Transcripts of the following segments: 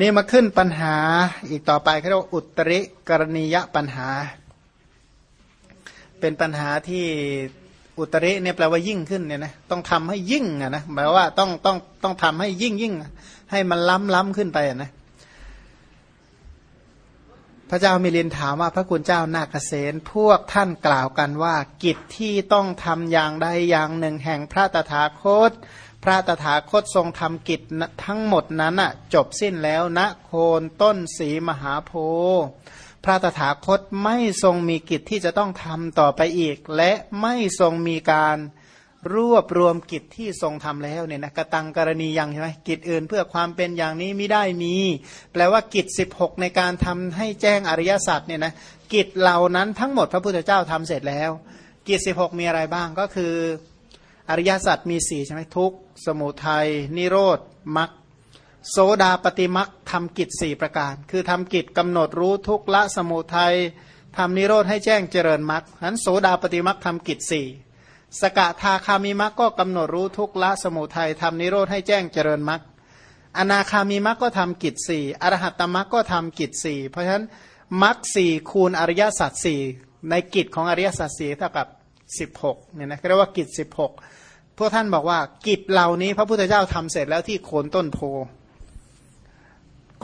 นี่มาขึ้นปัญหาอีกต่อไปเขาเรียกว่าอุตริกรณียปัญหา เป็นปัญหาที่อุตริเนี่ยแปลว่ายิ่งขึ้นเนี่ยนะต้องทำให้ยิ่งอะนะหมายว่าต้องต้องต้องทำให้ยิ่งยิ่งให้มันล้ำล้ำขึ้นไปอะนะพระเจ้ามิลินถามว่าพระคุณเจ้านาคเษนพวกท่านกล่าวกันว่า กิจที่ต้องทำอย่างใดอย่างหนึ่งแห่งพระตถาคต พระตถาคตทรงทำกิจทั้งหมดนั้นจบสิ้นแล้วณโคนต้นสีมหาโพธิ์พระตถาคตไม่ทรงมีกิจที่จะต้องทำต่อไปอีก และไม่ทรงมีการรวบรวมกิจที่ทรงทำแล้วเนี่ยนะกระตังกรณียังใช่ไหมกิจอื่นเพื่อความเป็นอย่างนี้ไม่ได้มี แปลว่ากิจ 16 ในการทำให้แจ้งอริยสัจเนี่ยนะกิจเหล่านั้นทั้งหมดพระพุทธเจ้าทำเสร็จแล้ว กิจ 16 มีอะไรบ้างก็คือ อริยสัจมีสี่ใช่ไหมทุกสมุทัยนิโรธมรรคโสดาปฏิมักทำกิจสี่ประการ คือทำกิจกำหนดรู้ทุกละสมุทัยทำนิโรธให้แจ้งเจริญมรรคฉะนั้นโสดาปฏิมักทำกิจสี่สกทาคามิมักก็กำหนดรู้ทุกละสมุทัยทำนิโรธให้แจ้งเจริญมรรคอนาคามิมักก็ทำกิจสี่อรหัตตมักก็ทำกิจสี่เพราะฉะนั้นมรรคสี่คูณอริยสัจสี่ในกิจของอริยสัจสี่เท่ากับสิบหกเนี่ยนะเรียกว่ากิจสิบหก พวกท่านบอกว่ากิจเหล่านี้ พระพุทธเจ้าทำเสร็จแล้วที่โคนต้นโพ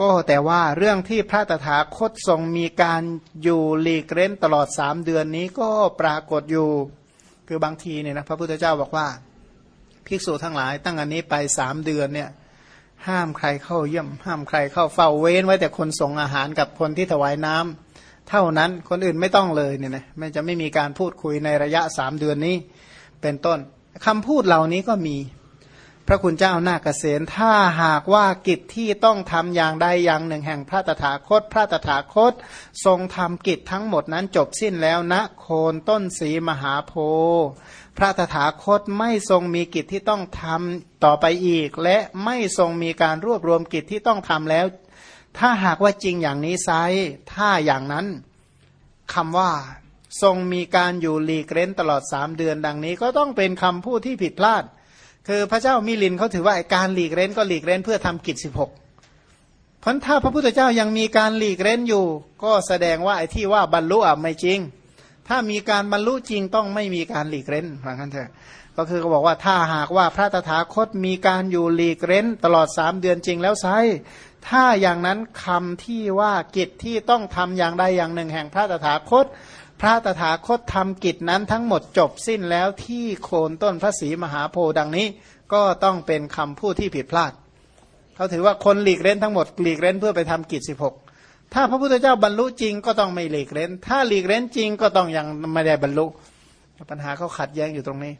ก็แต่ว่าเรื่องที่พระตถาคตทรงมีการอยู่หลีกเล่นตลอดสามเดือนนี้ก็ปรากฏอยู่ คือบางทีเนี่ยนะพระพุทธเจ้าบอกว่า ภิกษุทั้งหลาย ตั้งอันนี้ไปสามเดือนเนี่ย ห้ามใครเข้าเยี่ยม ห้ามใครเข้าเฝ้าเว้นไว้แต่คนส่งอาหารกับคนที่ถวายน้ำเท่านั้นคนอื่นไม่ต้องเลยเนี่ยนะไม่จะไม่มีการพูดคุยในระยะสามเดือนนี้เป็นต้น คำพูดเหล่านี้ก็มี พระคุณเจ้านาเกษตถ้าหากว่ากิจที่ต้องทำอย่างใดอย่างหนึ่งแห่งพระตถาคต พระตถาคต ทรงทำกิจทั้งหมดนั้นจบสิ้นแล้วณโคนต้นสีมหาโพธิ์พระตถาคตไม่ทรงมีกิจที่ต้องทำต่อไปอีก และไม่ทรงมีการรวบรวมกิจที่ต้องทำแล้ว ถ้าหากว่าจริงอย่างนี้ไซถ้าอย่างนั้นคำว่า ทรงมีการอยู่หลีกเร้นตลอดสามเดือนดังนี้ ก็ต้องเป็นคำพูดที่ผิดพลาด คือพระเจ้ามิลินเขาถือว่าการหลีกเร้นก็หลีกเร้นเพื่อทำกิจสิบหกเพราะถ้าพระพุทธเจ้ายังมีการหลีกเร้นอยู่ ก็แสดงว่าไอ้ที่ว่าบรรลุอะไม่จริง ถ้ามีการบรรลุจริงต้องไม่มีการหลีกเร้นฟังกันเถอะก็คือเขาบอกว่าถ้าหากว่าพระตถาคตมีการอยู่หลีกเร้น ตลอดสามเดือนจริงแล้วไซถ้าอย่างนั้นคำที่ว่ากิจที่ต้องทำอย่างใดอย่างหนึ่งแห่งพระตถาคต พระตถาคตทำกิจนั้นทั้งหมดจบสิ้นแล้วที่โคนต้นพระศรีมหาโพธิ์ดังนี้ก็ต้องเป็นคำพูดที่ผิดพลาด เขาถือว่าคนหลีกเล่นทั้งหมดหลีกเล่นเพื่อไปทำกิจสิบหกถ้าพระพุทธเจ้าบรรลุจริงก็ต้องไม่หลีกเล่น ถ้าหลีกเล่นจริงก็ต้องยังไม่ได้บรรลุ ปัญหาเขาขัดแย้งอยู่ตรงนี้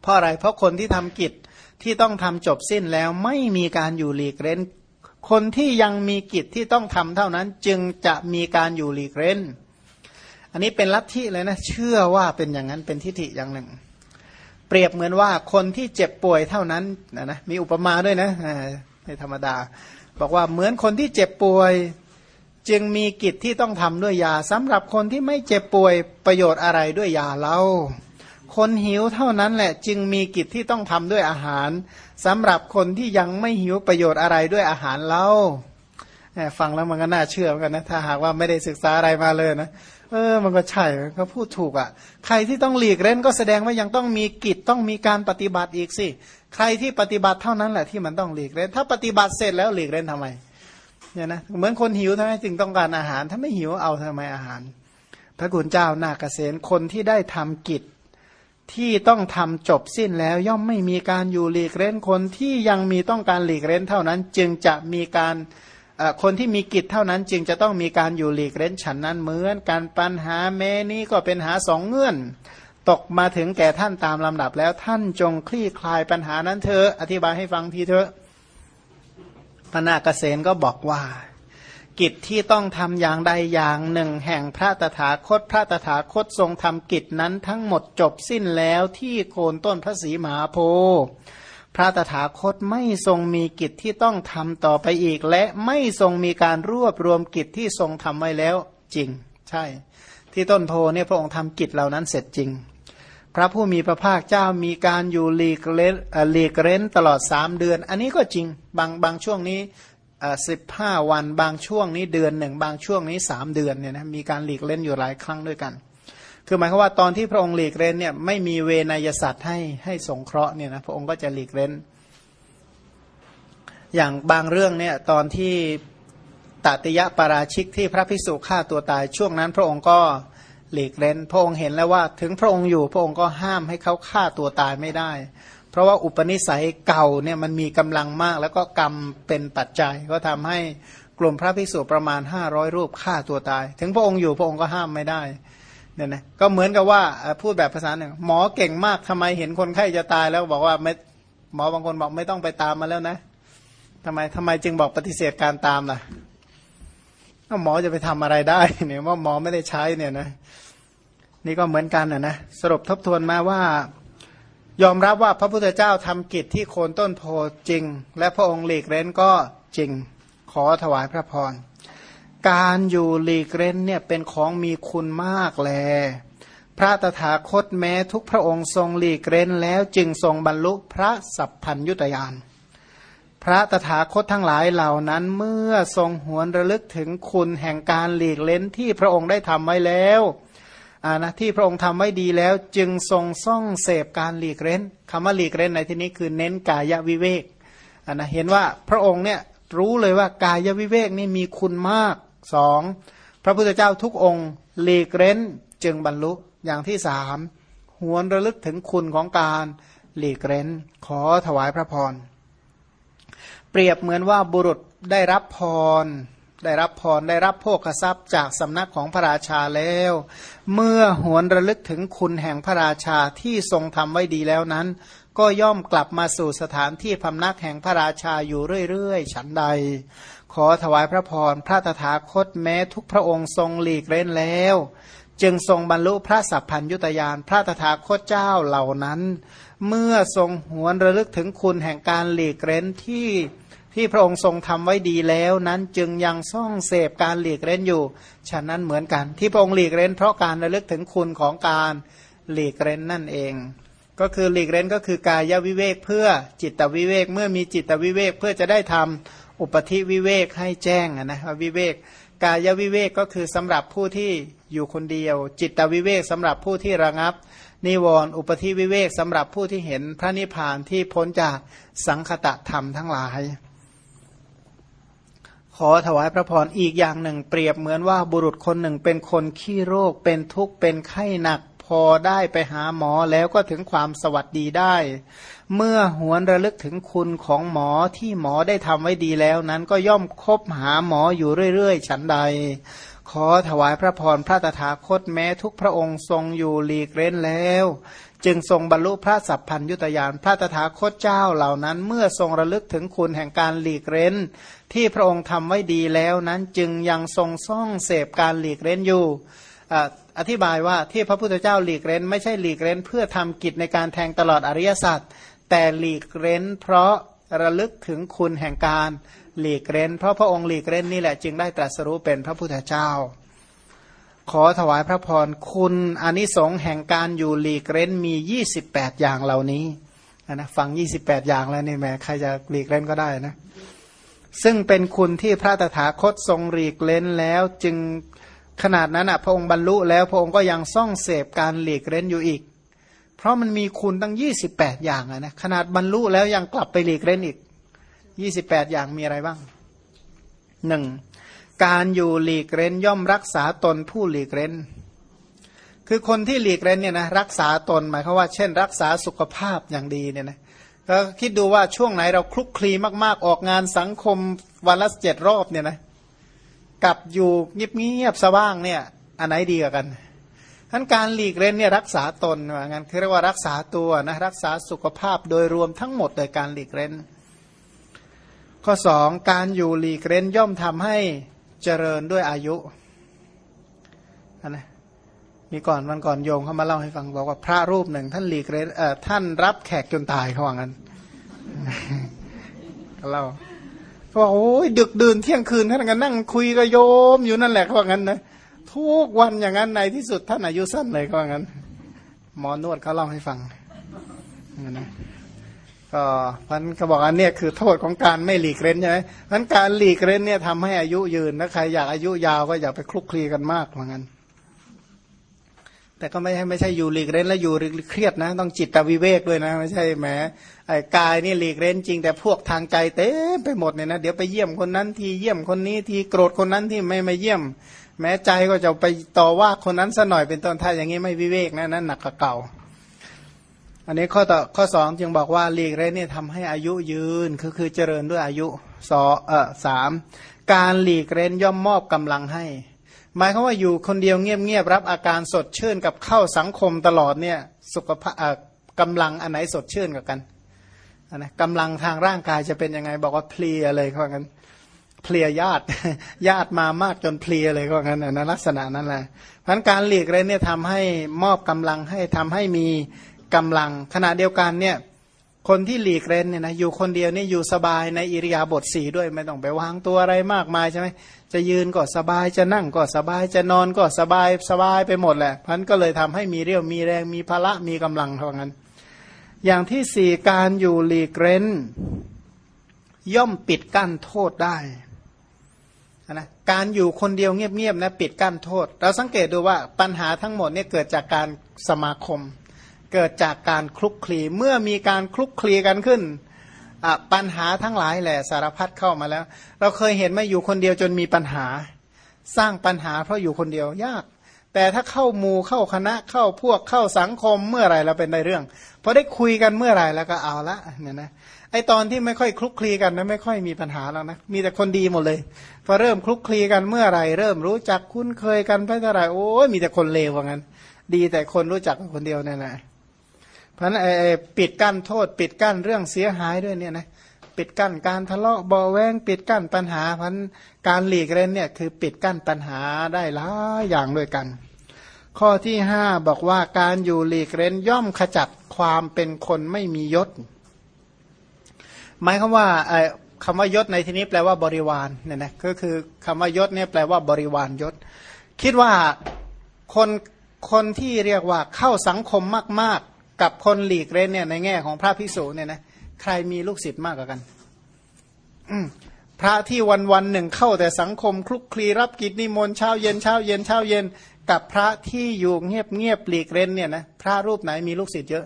เพราะอะไร เพราะคนที่ทำกิจที่ต้องทำจบสิ้นแล้วไม่มีการอยู่หลีกเล่น คนที่ยังมีกิจที่ต้องทำเท่านั้นจึงจะมีการอยู่หลีกเล่น อันนี้เป็นลัทธิเลยนะ เชื่อว่าเป็นอย่างนั้นเป็นทิฏฐิอย่างหนึ่ง เปรียบเหมือนว่าคนที่เจ็บป่วยเท่านั้นนะนะมีอุปมาด้วยนะในธรรมดา บอกว่าเหมือนคนที่เจ็บป่วย จึงมีกิจที่ต้องทำด้วยยาสำหรับคนที่ไม่เจ็บป่วยประโยชน์อะไรด้วยยาเล่าคนหิวเท่านั้นแหละจึงมีกิจที่ต้องทำด้วยอาหารสำหรับคนที่ยังไม่หิวประโยชน์อะไรด้วยอาหารเล่าฟังแล้วมันก็น่าเชื่อเหมือนกันนะถ้าหากว่าไม่ได้ศึกษาอะไรมาเลยนะ เออมันก็ใช่เขาพูดถูกอะ่ะ ใครที่ต้องหลีกเล่นก็แสดงว่ายังต้องมีกิจต้องมีการปฏิบัติอีกสิใครที่ปฏิบัติเท่านั้นแหละที่มันต้องหลีกเล่นถ้าปฏิบัติเสร็จแล้วหลีกเล่นทำไมเนี่ยนะเหมือนคนหิวทำไมจึงต้องการอาหาร ถ้าไม่หิวเอาทำไมอาหาร พระกุณเจ้านาเกษตคนที่ได้ทำกิจที่ต้องทำจบสิ้นแล้วย่อมไม่มีการอยู่หลีกเล่นคนที่ยังมีต้องการหลีกเล่นเท่านั้น จึงจะมีการ คนที่มีกิจเท่านั้นจึงจะต้องมีการอยู่หลีกเล่นฉันนั้นเหมือนการปัญหาแม้นี้ก็เป็นหาสองเงื่อน ตกมาถึงแก่ท่านตามลำดับแล้วท่านจงคลี่คลายปัญหานั้นเถอะอธิบายให้ฟังทีเถอะพระนาคเษนก็บอกว่า กิจที่ต้องทำอย่างใดอย่างหนึ่ง แห่งพระตถาคตพระตถาคตทรงทำกิจนั้นทั้งหมดจบสิ้นแล้วที่โคนต้นพระศรีมหาโพธิ์ พระตถาคตไม่ทรงมีกิจที่ต้องทำต่อไปอีก และไม่ทรงมีการรวบรวมกิจที่ทรงทำไว้แล้วจริง ใช่ ที่ต้นโพเนี่ยพระองค์ทำกิจเหล่านั้นเสร็จจริง พระผู้มีพระภาคเจ้ามีการอยู่หลีกเล้นหลีกเล้นตลอดสามเดือน อันนี้ก็จริงบางบางช่วงนี้สิบห้าวันบางช่วงนี้เดือนหนึ่งบางช่วงนี้สามเดือนเนี่ยนะมีการหลีกเล่นอยู่หลายครั้งด้วยกัน คือหมายความว่าตอนที่พระองค์หลีกเล่นเนี่ยไม่มีเวนยสัตว์ให้ให้สงเคราะห์เนี่ยนะพระองค์ก็จะหลีกเล่นอย่างบางเรื่องเนี่ยตอนที่ตติยะปาราชิกที่พระพิสุฆ่าตัวตาย ช่วงนั้นพระองค์ก็หลีกเล่นพระองค์เห็นแล้วว่า ถึงพระองค์อยู่พระองค์ก็ห้ามให้เขาฆ่าตัวตายไม่ได้ เพราะว่าอุปนิสัยเก่าเนี่ยมันมีกำลังมาก แล้วก็กรรมเป็นปัจจัย ก็ทำให้กลุ่มพระพิสุประมาณ 500 รูปฆ่าตัวตาย ถึงพระองค์อยู่พระองค์ก็ห้ามไม่ได้ เนี่ยนะก็เหมือนกับว่าพูดแบบภาษาหนึ่งหมอเก่งมากทำไมเห็นคนไข้จะตายแล้วบอกว่าไม่หมอบางคนบอกไม่ต้องไปตามมาแล้วนะทำไมทำไมจึงบอกปฏิเสธการตามล่ะหมอจะไปทำอะไรได้เนี่ยว่าหมอไม่ได้ใช้เนี่ยนะนี่ก็เหมือนกันนะนะสรุปทบทวนมาว่า ยอมรับว่าพระพุทธเจ้าทำกิจที่โคนต้นโพจริง และพระองค์หลีกเร้นก็จริงขอถวายพระพร การอยู่หลีกเร้นเนี่ยเป็นของมีคุณมากแล พระตถาคตแม้ทุกพระองค์ทรงหลีกเร้นแล้วจึงทรงบรรลุพระสัพพัญยุตยาน พระตถาคตทั้งหลายเหล่านั้นเมื่อทรงหวนระลึกถึงคุณแห่งการหลีกเล้นที่พระองค์ได้ทำไว้แล้วอานะที่พระองค์ทำไว้ดีแล้วจึงทรงซ่องเสพการหลีกเล้นคำว่าหลีกเล้นในที่นี้คือเน้นกายวิเวกอานะเห็นว่าพระองค์เนี่ยรู้เลยว่ากายวิเวกนี่มีคุณมาก สองพระพุทธเจ้าทุกองค์หลีกเล้นจึงบรรลุอย่างที่สามหวนระลึกถึงคุณของการหลีกเล้น ขอถวายพระพร เปรียบเหมือนว่าบุรุษได้รับพร ได้รับพรได้รับโภคทรัพย์จากสำนักของพระราชาแล้ว เมื่อหวนระลึกถึงคุณแห่งพระราชาที่ทรงทำไว้ดีแล้วนั้น ก็ย่อมกลับมาสู่สถานที่พำนักแห่งพระราชาอยู่เรื่อยๆ ฉันใด ขอถวายพระพรพระตถาคตแม้ทุกพระองค์ทรงหลีกเล่นแล้ว จึงทรงบรรลุพระสัพพัญยุตยานพระตถาคตเจ้าเหล่านั้น เมื่อทรงหวนระลึกถึงคุณแห่งการหลีกเล่นที่ที่พระองค์ทรงทำไว้ดีแล้วนั้นจึงยังซ่องเสพการหลีกเล่นอยู่ ฉะนั้นเหมือนกัน ที่พระองค์หลีกเล่นเพราะการระลึกถึงคุณของการหลีกเล่นนั่นเอง ก็คือหลีกเล่นก็คือกายวิเวกเพื่อจิตวิเวกเมื่อมีจิตวิเวกเพื่อจะได้ทำ อุปธิวิเวกให้แจ้งนะวิเวกกายวิเวกก็คือสำหรับผู้ที่อยู่คนเดียว จิตวิเวกสำหรับผู้ที่ระงับ นิวรณ์อุปธิวิเวกสำหรับผู้ที่เห็นพระนิพพานที่พ้นจากสังคตะธรรมทั้งหลาย ขอถวายพระพรอีกอย่างหนึ่ง เปรียบเหมือนว่าบุรุษคนหนึ่งเป็นคนขี้โรคเป็นทุกข์เป็นไข้หนัก พอได้ไปหาหมอแล้วก็ถึงความสวัสดีได้ เมื่อหวนระลึกถึงคุณของหมอที่หมอได้ทำไว้ดีแล้วนั้นก็ย่อมคบหาหมออยู่เรื่อยๆ ฉันใด ขอถวายพระพรพระตถาคตแม้ทุกพระองค์ทรงอยู่หลีกเล่นแล้ว จึงทรงบรรลุพระสัพพัญยุตยานพระตถาคตเจ้าเหล่านั้น เมื่อทรงระลึกถึงคุณแห่งการหลีกเร้น ที่พระองค์ทำไว้ดีแล้วนั้นจึงยังทรงซ่องเสพการหลีกเร้นอยู่ อธิบายว่าที่พระพุทธเจ้าหลีกเร้น ไม่ใช่หลีกเร้น เพื่อทำกิจในการแทงตลอดอริยสัจแต่หลีกเร้น เพราะระลึกถึงคุณแห่งการหลีกเร้น เพราะพระองค์หลีกเร้นนี่แหละจึงได้ตรัสรู้เป็นพระพุทธเจ้า ขอถวายพระพรคุณอนิสงส์แห่งการอยู่หลีกเร้นมี 28 อย่างเหล่านี้นะฟัง 28 อย่างแล้วนี่แม่ใครจะหลีกเล่นก็ได้นะ ซึ่งเป็นคุณที่พระตถาคตทรงหลีกเล่นแล้วจึง ขนาดนั้นอะพระองค์บรรลุแล้วพระองค์ก็ยังซ่องเสพการหลีกเล่นอยู่อีก เพราะมันมีคุณตั้ง 28 อย่างอะนะขนาดบรรลุแล้วยังกลับไปหลีกเล่นอีก 28 อย่างมีอะไรบ้างหนึ่งการอยู่หลีกเร้นย่อมรักษาตนผู้หลีกเร้นคือคนที่หลีกเร้นเนี่ยนะรักษาตนหมายความว่า เช่น รักษาสุขภาพอย่างดีเนี่ยนะก็คิดดูว่าช่วงไหนเราคลุกคลีมาก ๆ ออกงานสังคมวันละเจ็ดรอบเนี่ยนะ กับอยู่เงียบๆสว่างเนี่ยอันไหนดีกว่ากันทั้นการหลีกเร้นเนี่ยรักษาตนว่างั้นคือเรียกว่ารักษาตัวนะรักษาสุขภาพโดยรวมทั้งหมดโดยการหลีกเร้นข้อสองการอยู่หลีกเร้นย่อมทำให้เจริญด้วยอายุนะมีก่อนวันก่อนโยมเขามาเล่าให้ฟังบอกว่าพระรูปหนึ่ง ท่านหลีกเรนเอ่อท่านรับแขกจนตายเขาว่างั้นเล่า เขาบอกโอ้ยดึกดื่นเที่ยงคืนท่านกันนั่งคุยกับโยมอยู่นั่นแหละเขาว่างั้นนะทุกวันอย่างนั้นในที่สุดท่านอายุสั้นเลยเขาว่างั้น หมอนวดเขาเล่าให้ฟังนะก็ก็พันเขาบอกอันเนี้ยคือโทษของการไม่หลีกเล่นใช่ไหมพันการหลีกเล่นเนี่ยทำให้อายุยืนถ้าใครอยากอายุยาวก็อย่าไปคลุกคลีกันมากเหมือนกัน แต่ก็ไม่ใช่ไม่ใช่อยู่หลีกเล่นแล้วอยู่เครียดนะ ต้องจิตวิเวกด้วยนะ ไม่ใช่แหมไอ้กายนี่หลีกเล่นจริงแต่พวกทางใจเต็มไปหมดเนี่ยนะเดี๋ยวไปเยี่ยมคนนั้นทีเยี่ยมคนนี้ทีโกรธคนนั้นที่ไม่มาเยี่ยม แม้ใจก็จะไปต่อว่าคนนั้นซะหน่อยเป็นต้นถ้าอย่างนี้ไม่วิเวกนะนั่นหนักกว่าเก่า อันนี้ข้อต่อข้อสองจึงบอกว่าหลีกเล่นเนี่ยทำให้อายุยืนคือคือเจริญด้วยอายุสอเออสามการหลีกเล่นย่อมมอบกำลังให้ หมายความว่าอยู่คนเดียวเงียบๆรับอาการสดชื่นกับเข้าสังคมตลอดเนี่ยสุขภาพกำลังอันไหนสดชื่นกับกันนะกำลังทางร่างกายจะเป็นยังไงบอกว่าเพลียเลยเขาบอกกันเพลียญาติญาติมามากจนเพลียเลยเขาบอกกันนะลักษณะนั้นแหละพันการหลีกเลยเนี่ยทำให้มอบกำลังให้ทำให้มีกำลังขณะเดียวกันเนี่ย คนที่หลีกเล่นเนี่ยนะอยู่คนเดียวนี่อยู่สบายในอิริยาบถสีด้วยไม่ต้องไปวางตัวอะไรมากมายใช่ไหมจะยืนก็สบายจะนั่งก็สบายจะนอนก็สบายสบายไปหมดแหละพันก็เลยทำให้มีเรี่ยวมีแรงมีพละมีกำลังเท่านั้น อย่างที่สี่การอยู่หลีกเล่นย่อมปิดกั้นโทษได้นะการอยู่คนเดียวเงียบๆนะปิดกั้นโทษ เราสังเกตดูว่าปัญหาทั้งหมดเนี่ยเกิดจากการสมาคม เกิดจากการคลุกคลีเมื่อมีการคลุกคลีกันขึ้นปัญหาทั้งหลายแหละสารพัดเข้ามาแล้ว เราเคยเห็นไหมอยู่คนเดียวจนมีปัญหา สร้างปัญหาเพราะอยู่คนเดียวยาก แต่ถ้าเข้ามูเข้าคณะเข้าพวกเข้าสังคมเมื่อไรเราเป็นในเรื่องพอได้คุยกันเมื่อไรแล้วก็เอาละเนี่ยนะไอตอนที่ไม่ค่อยคลุกคลีกันนะไม่ค่อยมีปัญหาแล้วนะมีแต่คนดีหมดเลย พอเริ่มคลุกคลีกันเมื่อไรเริ่มรู้จักคุ้นเคยกันไปเท่าไรโอ้ยมีแต่คนเลวว่างั้น ดีแต่คนรู้จักคนเดียวนั่นแหละ เพราะนั้นปิดกั้นโทษ ปิดกั้นเรื่องเสียหายด้วยเนี่ยนะปิดกั้นการทะเลาะเบาแวงปิดกั้นปัญหาพันการหลีกเล่นเนี่ยคือปิดกั้นปัญหาได้หลายอย่างด้วยกัน ข้อที่ห้าบอกว่าการอยู่หลีกเล่นย่อมขจัดความเป็นคนไม่มียศ หมายคำว่าคำว่ายศในที่นี้แปลว่าบริวารเนี่ยนะก็คือคำว่ายศเนี่ยแปลว่าบริวารยศ คิดว่าคนคนที่เรียกว่าเข้าสังคมมาก กับคนหลีกเล่นเนี่ยในแง่ของพระพิสูจเนี่ยนะใครมีลูกศิษย์มากกว่ากันพระที่วันวันหนึ่งเข้าแต่สังคมคลุกคลีรับกิจนิมนต์เช้าเย็นเช้าเย็นเช้าเย็น กับพระที่อยู่เงียบเงียบหลีกเล่นเนี่ยนะพระรูปไหนมีลูกศิษย์เยอะ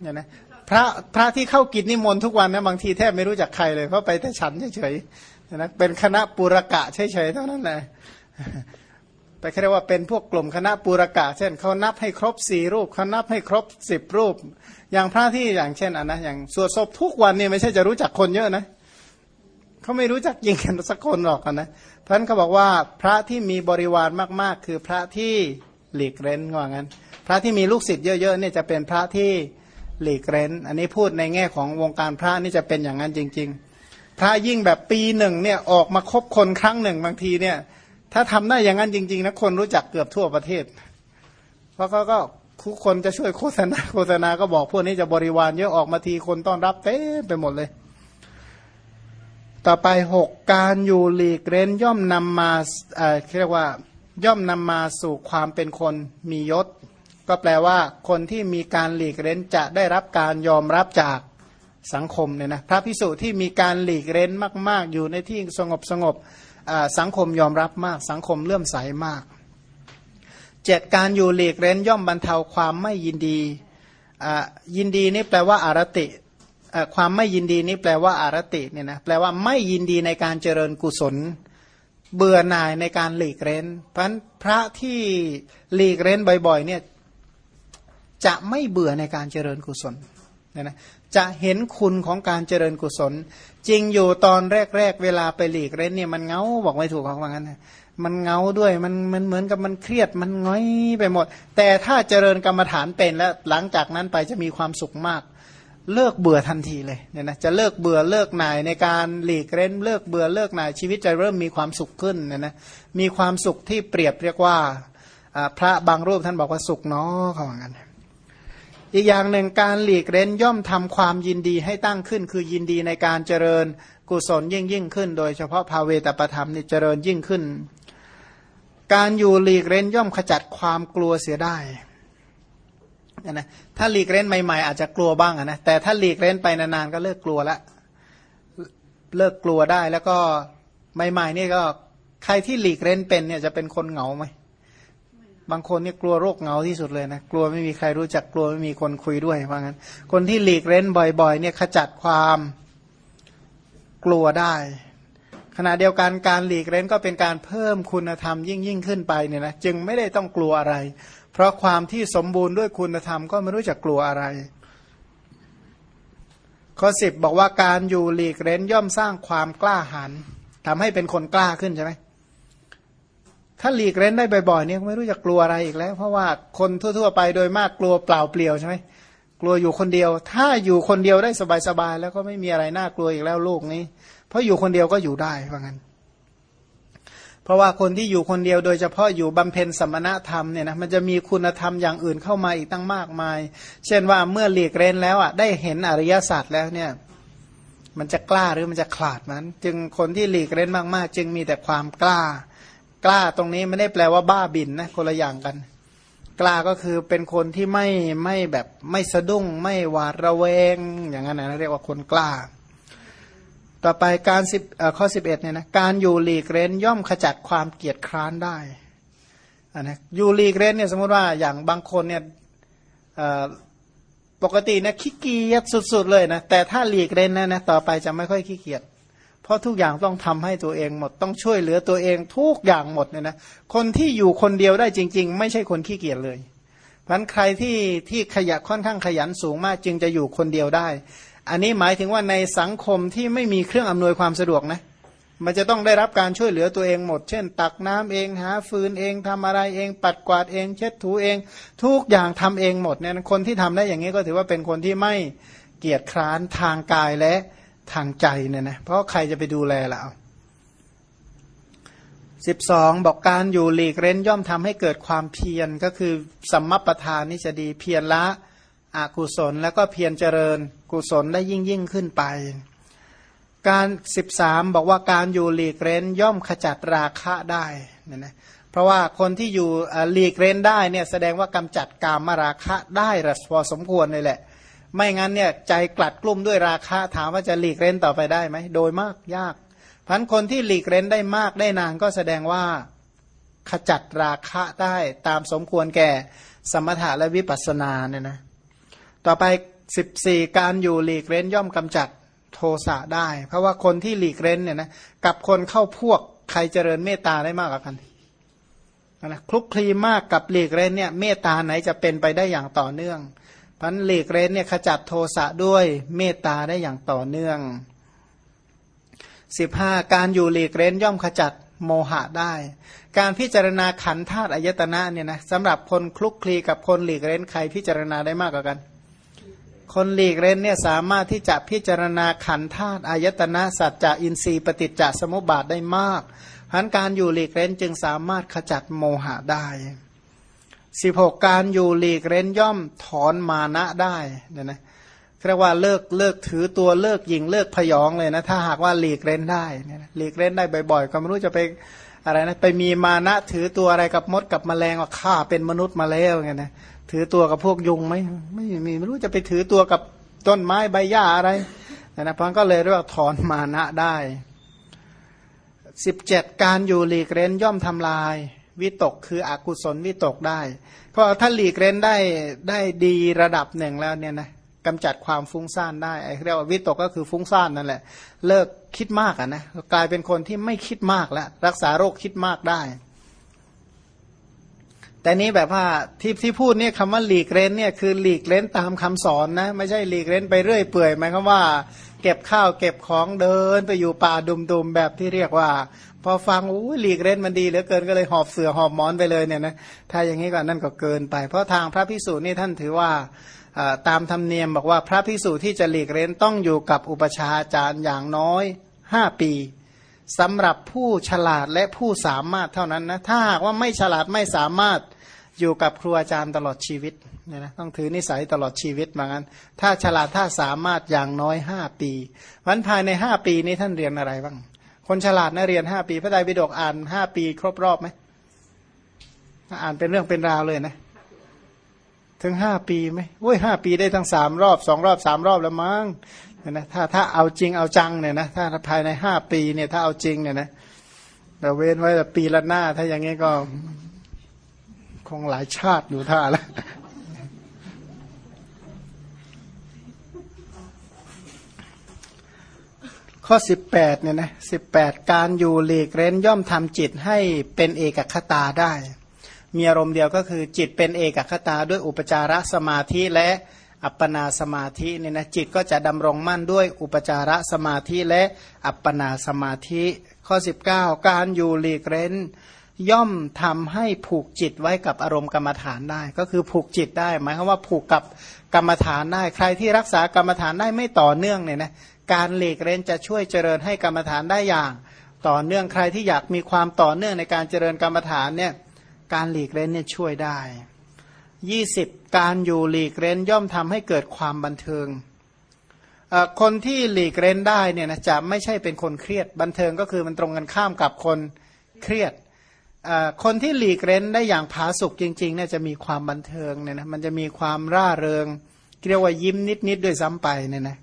เนี่ยนะพระพระที่เข้ากิจนิมนต์ทุกวันนะบางทีแทบไม่รู้จักใครเลยเพราะไปแต่ฉันเฉยๆนะเป็นคณะปุรกะเฉยๆเท่านั้นแหละ แต่เรียกว่าเป็นพวกกลุ่มคณะปุรกะ เช่นเขานับให้ครบสี่รูปเขานับให้ครบสิบรูป อย่างพระที่อย่างเช่นอันนะอย่างสวดศพทุกวันเนี่ยไม่ใช่จะรู้จักคนเยอะนะเขาไม่รู้จักยิงกันสักคนหรอกนะเพราะนั้นเขาบอกว่าพระที่มีบริวารมากๆ คือพระที่หลีกเร้นว่างั้น พระที่มีลูกศิษย์เยอะๆเนี่ยจะเป็นพระที่หลีกเร้น อันนี้พูดในแง่ของวงการพระนี่จะเป็นอย่างนั้นจริง ๆ พระยิ่งแบบปีหนึ่งเนี่ยออกมาคบคนครั้งหนึ่งบางทีเนี่ย ถ้าทำได้อย่างนั้นจริง ๆนะคนรู้จักเกือบทั่วประเทศ เพราะเขาก็คุกคนจะช่วยโฆษณาโฆษณาก็บอกพวกนี้จะบริวารเยอะออกมาทีคนต้อนรับเต้ไปหมดเลย ต่อไปหกการอยู่หลีกเร้นย่อมนำมาเอ่อเรียกว่าย่อมนำมาสู่ความเป็นคนมียศ ก็แปลว่าคนที่มีการหลีกเร้นจะได้รับการยอมรับจากสังคมเนี่ยนะพระพิสุที่มีการหลีกเร้นมาก ๆ อยู่ในที่สงบสงบ สังคมยอมรับมาก สังคมเลื่อมใสมากเจ็ดการอยู่หลีกเร้นย่อมบรรเทาความไม่ยินดียินดีนี่แปลว่าอารติความไม่ยินดีนี่แปลว่าอารติเนี่ยนะแปลว่าไม่ยินดีในการเจริญกุศล เบื่อหน่ายในการหลีกเร้น เพราะพระที่หลีกเร้นบ่อยๆเนี่ยจะไม่เบื่อในการเจริญกุศลเนี่ยนะจะเห็นคุณของการเจริญกุศล จริงอยู่ตอนแรก ๆ เวลาไปหลีกเล่นเนี่ยมันเงาบอกไม่ถูกของว่างั้นมันเงาด้วยมันมันเหมือนกับมันเครียดมันง้อยไปหมด แต่ถ้าเจริญกรรมฐานเป็นแล้วหลังจากนั้นไปจะมีความสุขมาก เลิกเบื่อทันทีเลยเนี่ยนะจะเลิกเบื่อเลิกหน่ายในการหลีกเล่นเลิกเบื่อเลิกหน่ายชีวิตจะเริ่มมีความสุขขึ้นเนี่ยนะมีความสุขที่เปรียบเรียกว่าพระบางรูปท่านบอกว่าสุขเนาะเขาว่างั้น อีกอย่างหนึ่งการหลีกเร้นย่อมทำความยินดีให้ตั้งขึ้น คือยินดีในการเจริญกุศลยิ่งยิ่งขึ้น โดยเฉพาะภาเวตประธรรมนี่เจริญยิ่งขึ้น การอยู่หลีกเร้นย่อมขจัดความกลัวเสียได้นะถ้าหลีกเล่นใหม่ๆอาจจะกลัวบ้างนะแต่ถ้าหลีกเล่นไปนานๆก็เลิกกลัวละเลิกกลัวได้แล้วก็ใหม่ๆนี่ก็ใครที่หลีกเล่นเป็นเนี่ยจะเป็นคนเหงาไหม บางคนเนี่ยกลัวโรคเหงาที่สุดเลยนะกลัวไม่มีใครรู้จักกลัวไม่มีคนคุยด้วยว่างั้น คนที่หลีกเล่นบ่อยๆ เนี่ยขจัดความกลัวได้ ขณะเดียวกันการหลีกเล่นก็เป็นการเพิ่มคุณธรรมยิ่งยิ่งขึ้นไปเนี่ยนะจึงไม่ได้ต้องกลัวอะไร เพราะความที่สมบูรณ์ด้วยคุณธรรมก็ไม่รู้จักกลัวอะไรข้อสิบบอกว่าการอยู่หลีกเล่นย่อมสร้างความกล้าหาญทำให้เป็นคนกล้าขึ้นใช่ไหม ถ้าหลีกเล่นได้บ่อยๆเนี่ยไม่รู้จะกลัวอะไรอีกแล้ว เพราะว่าคนทั่ว ๆ ไปโดยมากกลัวเปล่าเปลี่ยวใช่ไหมกลัวอยู่คนเดียว ถ้าอยู่คนเดียวได้สบายๆแล้วก็ไม่มีอะไรน่ากลัวอีกแล้วโลกนี้ เพราะอยู่คนเดียวก็อยู่ได้ว่างั้น เพราะว่าคนที่อยู่คนเดียวโดยเฉพาะอยู่บำเพ็ญสมณธรรมเนี่ยนะมันจะมีคุณธรรมอย่างอื่นเข้ามาอีกตั้งมากมาย เช่นว่าเมื่อหลีกเล่นแล้วอะได้เห็นอริยสัจแล้วเนี่ยมันจะกล้าหรือมันจะขลาดมัน จึงคนที่หลีกเล่นมากๆ จึงมีแต่ความกล้า กล้าตรงนี้ไม่ได้แปลว่าบ้าบินนะคนละอย่างกัน กล้าก็คือเป็นคนที่ไม่ไม่แบบไม่สะดุ้ง ไม่หวาดระแวง อย่างนั้นนะเรียกว่าคนกล้า ต่อไปการสิบข้อสิบเอ็ดเนี่ยนะการอยู่หลีกเร้นย่อมขจัดความเกียจคร้านได้อันนะอยู่หลีกเร้นเนี่ยสมมติว่าอย่างบางคนเนี่ยปกตินะขี้เกียจสุด ๆ เลยนะแต่ถ้าหลีกเร้นนะนะต่อไปจะไม่ค่อยขี้เกียจ เพราะทุกอย่างต้องทำให้ตัวเองหมดต้องช่วยเหลือตัวเองทุกอย่างหมดเนี่ยนะคนที่อยู่คนเดียวได้จริง ๆ ไม่ใช่คนขี้เกียจเลยเพราะใครที่ที่ขยันค่อนข้างขยันสูงมากจึงจะอยู่คนเดียวได้ อันนี้หมายถึงว่าในสังคมที่ไม่มีเครื่องอำนวยความสะดวกนะมันจะต้องได้รับการช่วยเหลือตัวเองหมด เช่น ตักน้ำเองหาฟืนเองทำอะไรเอง ปัดกวาดเอง เช็ดถูเอง ทุกอย่างทำเองหมดเนี่ยคนที่ทำได้อย่างนี้ก็ถือว่าเป็นคนที่ไม่เกียจคร้านทางกายและ ทางใจเนี่ยนะเพราะใครจะไปดูแลล่ะสิบสองบอกการอยู่หลีกเร้นย่อมทำให้เกิดความเพียรก็คือสัมมปทานนี่จะดีเพียรละอกุศลแล้วก็เพียรเจริญกุศลได้ยิ่งยิ่งขึ้นไป การสิบสามบอกว่าการอยู่หลีกเร้นย่อมขจัดราคะได้เนี่ยนะเพราะว่าคนที่อยู่หลีกเร้นได้เนี่ยแสดงว่ากำจัดกามราคะได้ระพอสมควรเลยแหละ ไม่งั้นเนี่ยใจกลัดกลุ่มด้วยราคาถามว่าจะหลีกเล่นต่อไปได้ไหมโดยมากยากพันคนที่หลีกเล่นได้มากได้นานก็แสดงว่า ขจัดราคะได้ตามสมควรแก่สมถะและวิปัสสนาเนี่ยนะต่อไปสิบสี่การอยู่หลีกเล่นย่อมกำจัดโทสะได้ เพราะว่าคนที่หลีกเล่นเนี่ยนะกับคนเข้าพวกใครเจริญเมตตาได้มากกว่ากันนะคลุกคลีมากกับหลีกเล่นเนี่ยเมตตาไหนจะเป็นไปได้อย่างต่อเนื่อง พันหลีกเร้นเนี่ยขจัดโทสะด้วยเมตตาได้อย่างต่อเนื่อง 15. การอยู่หลีกเร้นย่อมขจัดโมหะได้ การพิจารณาขันธาตุอายตนะเนี่ยนะสำหรับคนคลุกคลีกับคนหลีกเร้นใครพิจารณาได้มากกว่ากัน คนหลีกเร้นเนี่ยสามารถที่จะพิจารณาขันธาตุอายตนะสัจจะอินทรีย์ปฏิจจสมุปบาทได้มากพันการอยู่หลีกเร้นจึงสามารถขจัดโมหะได้ สิบหกการอยู่หลีกเร้นย่อมถอนมานะได้เนี่ยนะเรียกว่าเลิกเลิกถือตัวเลิกยิงเลิกพยองเลยนะ ถ้าหากว่าหลีกเร้นได้เนี่ยหลีกเร้นได้บ่อยๆ ก็ไม่รู้จะไปอะไรนะไปมีมานะถือตัวอะไรกับมดกับแมลงว่าข้าเป็นมนุษย์มาแล้วไงนะถือตัวกับพวกยุงไหมไม่มีไม่รู้จะไปถือตัวกับต้นไม้ใบหญ้าอะไรนะพังก็เลยเรียกว่าถอนมานะได้สิบเจ็ดการอยู่หลีกเร้นย่อมทำลาย วิตกคืออกุศลวิตกได้ เพราะถ้าหลีกเล่นได้ได้ดีระดับหนึ่งแล้วเนี่ยนะกำจัดความฟุ้งซ่านได้ไอ้เรียกว่าวิตกก็คือฟุ้งซ่านนั่นแหละ เลิกคิดมากอะนะกลายเป็นคนที่ไม่คิดมากแล้วรักษาโรคคิดมากได้ แต่นี้แบบว่าที่ที่พูดเนี่ยคำว่าหลีกเล่นเนี่ยคือหลีกเล่นตามคำสอนนะไม่ใช่หลีกเล่นไปเรื่อยเปื่อยหมายความว่า เก็บข้าวเก็บของเดินไปอยู่ป่าดุมๆแบบที่เรียกว่า พอฟังอู้หลีกเล่นมันดีเหลือเกินก็เลยหอบเสือหอบหมอนไปเลยเนี่ยนะถ้าอย่างนี้ก็นั่นก็เกินไป เพราะทางพระพิสูจน์นี่ท่านถือว่าตามธรรมเนียมบอกว่าพระพิสูจน์ที่จะหลีกเล่นต้องอยู่กับอุปชาอาจารย์อย่างน้อยห้าปีสำหรับผู้ฉลาดและผู้สามารถเท่านั้นนะถ้าหากว่าไม่ฉลาดไม่สามารถ อยู่กับครูอาจารย์ตลอดชีวิตเนี่ยนะต้องถือนิสัยตลอดชีวิตเหมือนกันถ้าฉลาดถ้าสามารถอย่างน้อยห้าปีวันภายในห้าปีนี้ท่านเรียนอะไรบ้าง คนฉลาดนะเรียนห้าปี พระไตรปิฎกอ่านห้าปีครบรอบไหมอ่านเป็นเรื่องเป็นราวเลยนะ ถึงห้าปีไหมโอ้ยห้าปีได้ทั้งสามรอบสองรอบสามรอบแล้วมั้งนะถ้าถ้าเอาจริงเอาจังเนี่ยนะถ้าภายในห้าปีเนี่ยถ้าเอาจริงเนี่ยนะแต่เว้นไว้แต่ปีละหน้า ถ้าอย่างงี้ก็ คงหลายชาติอยู่ท่าแล้วข้อสิบแปดเนี่ยนะสิบแปดการอยู่หลีกเร้นย่อมทำจิตให้เป็นเอกคตาได้ มีอารมณ์เดียวก็คือจิตเป็นเอกคตาด้วยอุปจารสมาธิและอัปปนาสมาธิเนี่ยนะจิตก็จะดำรงมั่นด้วยอุปจารสมาธิและอัปปนาสมาธิ ข้อ 19 การอยู่หลีกเร้น ย่อมทำให้ผูกจิตไว้กับอารมณ์กรรมฐานได้ ก็คือผูกจิตได้ หมายความว่าผูกกับกรรมฐานได้ ใครที่รักษากรรมฐานได้ไม่ต่อเนื่องเนี่ยนะการหลีกเร้นจะช่วยเจริญให้กรรมฐานได้อย่าง ต่อเนื่องใครที่อยากมีความต่อเนื่องในการเจริญกรรมฐานเนี่ยการหลีกเร้นเนี่ยช่วยได้ยี่สิบการอยู่หลีกเร้นย่อมทำให้เกิดความบันเทิงคนที่หลีกเร้นได้เนี่ยนะจะไม่ใช่เป็นคนเครียดบันเทิงก็คือมันตรงกันข้ามกับคนเครียด คนที่หลีกเร้นได้อย่างผาสุกจริงๆเนี่ยจะมีความบันเทิงเนี่ยนะมันจะมีความร่าเริงเรียกว่ายิ้มนิดๆด้วยซ้ำไปเนี่ยนะ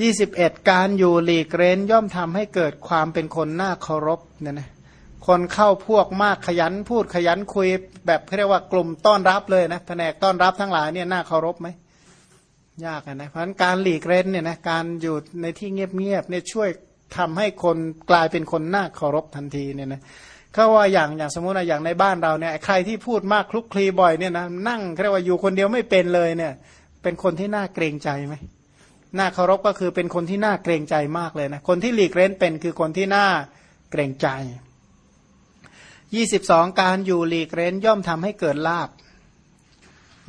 ยี่สิบเอ็ดการอยู่หลีกเร้นย่อมทำให้เกิดความเป็นคนน่าเคารพเนี่ยนะคนเข้าพวกมากขยันพูดขยันคุยแบบเรียกว่ากลุ่มต้อนรับเลยนะแผนกต้อนรับทั้งหลายเนี่ยน่าเคารพไหมยากนะเพราะฉะนั้นการหลีกเร้นเนี่ยนะการอยู่ในที่เงียบๆเนี่ยช่วยทำให้คนกลายเป็นคนน่าเคารพทันทีเนี่ยนะ เขาว่าอย่างอย่างสมมตินะอย่างในบ้านเราเนี่ยใครที่พูดมากคลุกคลีบ่อยเนี่ยนะนั่งเรียกว่าอยู่คนเดียวไม่เป็นเลยเนี่ย เป็นคนที่น่าเกรงใจไหมน่าเคารพก็คือเป็นคนที่น่าเกรงใจมากเลยนะคนที่หลีกเร้นเป็นคือคนที่น่าเกรงใจยี่สิบสองการอยู่หลีกเร้นย่อมทำให้เกิดลาบ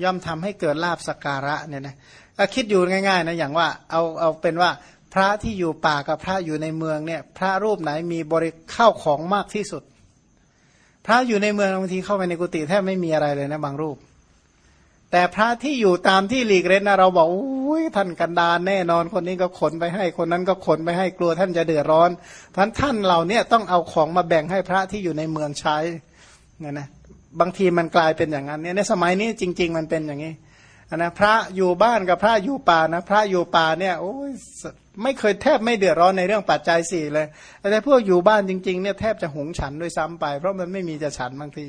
ย่อมทำให้เกิดลาบสการะเนี่ยนะก็คิดอยู่ง่ายๆนะอย่างว่าเอาเอาเป็นว่าพระที่อยู่ป่ากับพระอยู่ในเมืองเนี่ย พระรูปไหนมีบริเข้าของมากที่สุด พระอยู่ในเมืองบางทีเข้าไปในกุฏิแทบไม่มีอะไรเลยนะบางรูป แต่พระที่อยู่ตามที่หลีกเล่นนะเราบอกอุ้ยท่านกันดานแน่นอนคนนี้ก็ขนไปให้ คนนั้นก็ขนไปให้กลัวท่านจะเดือดร้อนเพราะท่านเราเนี่ยต้องเอาของมาแบ่งให้พระที่อยู่ในเมืองใช้เนี่ยนะบางทีมันกลายเป็นอย่างนั้นเนี่ยในสมัยนี้จริง ๆ มันเป็นอย่างนี้นะพระอยู่บ้านกับพระอยู่ป่านะพระอยู่ป่าเนี่ยโอ้ย ไม่เคยแทบไม่เดือดร้อนในเรื่องปัจจัยสี่เลยแต่พวกอยู่บ้านจริงๆเนี่ยแทบจะหงฉันด้วยซ้ำไป เพราะมันไม่มีจะฉันบางที